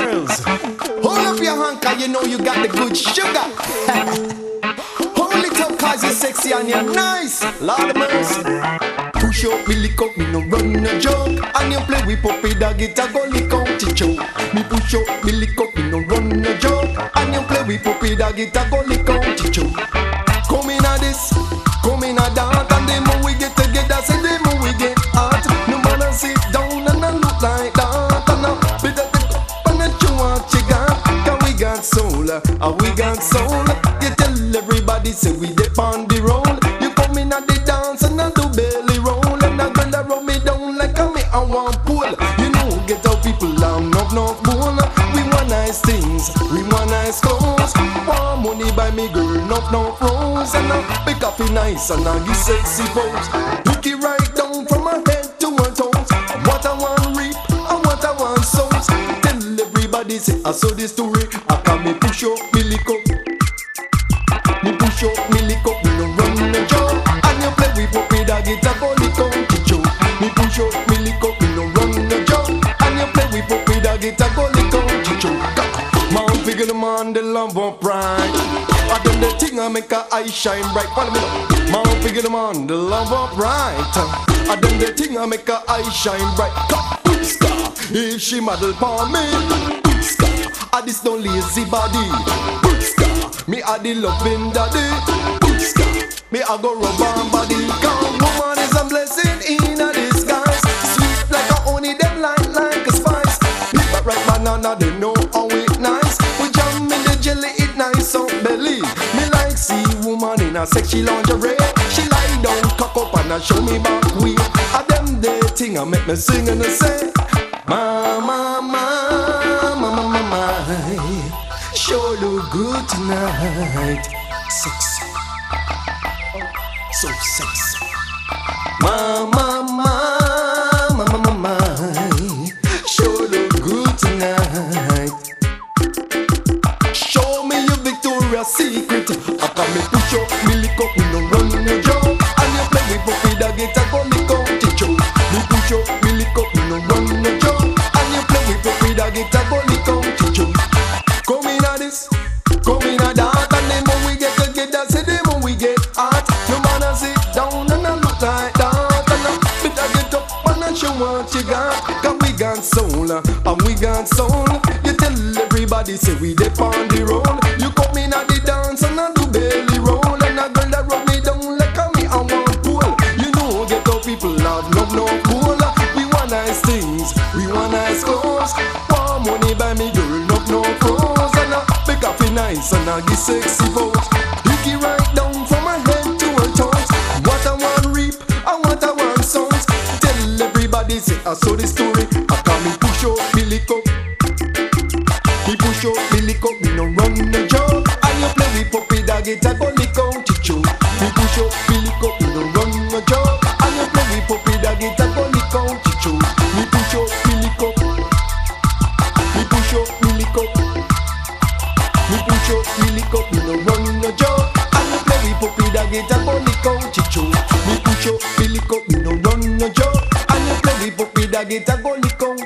girls, hold up your hand, cause you know you got the good sugar. hold it up, cause you're sexy and you're nice. Lord of mercy. Push up, me lick up, me no run no joke. And you play with puppy dog, it a go lick out the choke. Me push up, me lick up, me no run no joke. And you play with puppy dog, it a go lick out the choke. Come in a this, come in a that, and the more we get together, say the more we get hot. No man sit down and I look like that, and I of the and I chew you got. Cause we got soul, and we got soul. You tell everybody say we dey on the roll. You come in at the dance and I do belly roll, and I girl that rub me down like a me I want pull. You know get out people have enough enough bull. We want nice things, we want nice clothes. Want money by me girl, enough enough rose, and I pick up it nice and I give sexy pose. It right Tell eh? say I saw this story. I can me push up, me lick up. Me push up, me lick up, me no run no joke. And you play with dog, it a lick out the joke. Me push up, me lick up, me no run no joke. And you play with dog, it a lick out the joke. Man, figure the man, the love up right. I done the thing, I make her eye shine bright. Follow me now. Man, figure the man, the love up right. I done the thing, I make her eye shine bright. Quick star, if she model for me. I this no lazy body. Star, me a the loving daddy. Star, me a go rub on body. Come, woman is a blessing in a disguise. Sweet like a honey, them light like a spice. But right banana, they know how it nice. We jam in the jelly, it nice out belly. Me like see woman in a sexy lingerie. She lie down, cock up and a show me back way. A them day thing I make me sing and I say, Mama, mama, look good tonight. Sexy, so sexy. Mama, mama, mama, mama, sure look good tonight. Show me your Victoria's Secret. Got soul, and we got soul. You tell everybody say we dey on the roll. You come in at the dance and I do belly roll, and a girl that rub me down like a me I want pull. You know get how people love love no cool. We want nice things, we want nice clothes. Want money by me girl, no no pros, and I pick up it nice and I give sexy pose. Lick it right down from my head to her toes. What I want reap and what I want sounds. Tell everybody say I saw the story. Lick up, me no run no joke. And you play with puppy dog, it a go lick out the choke. Me push up, me lick up, me no run no joke. And you play with puppy dog, it a go lick out the choke. Me push up, me lick up. Me push up, me lick up. Me push up, me lick up, me no run no joke. And you play with puppy dog, it a go lick out the choke. Me push up, me lick up, me no run no joke. And you play with puppy dog, it a go lick out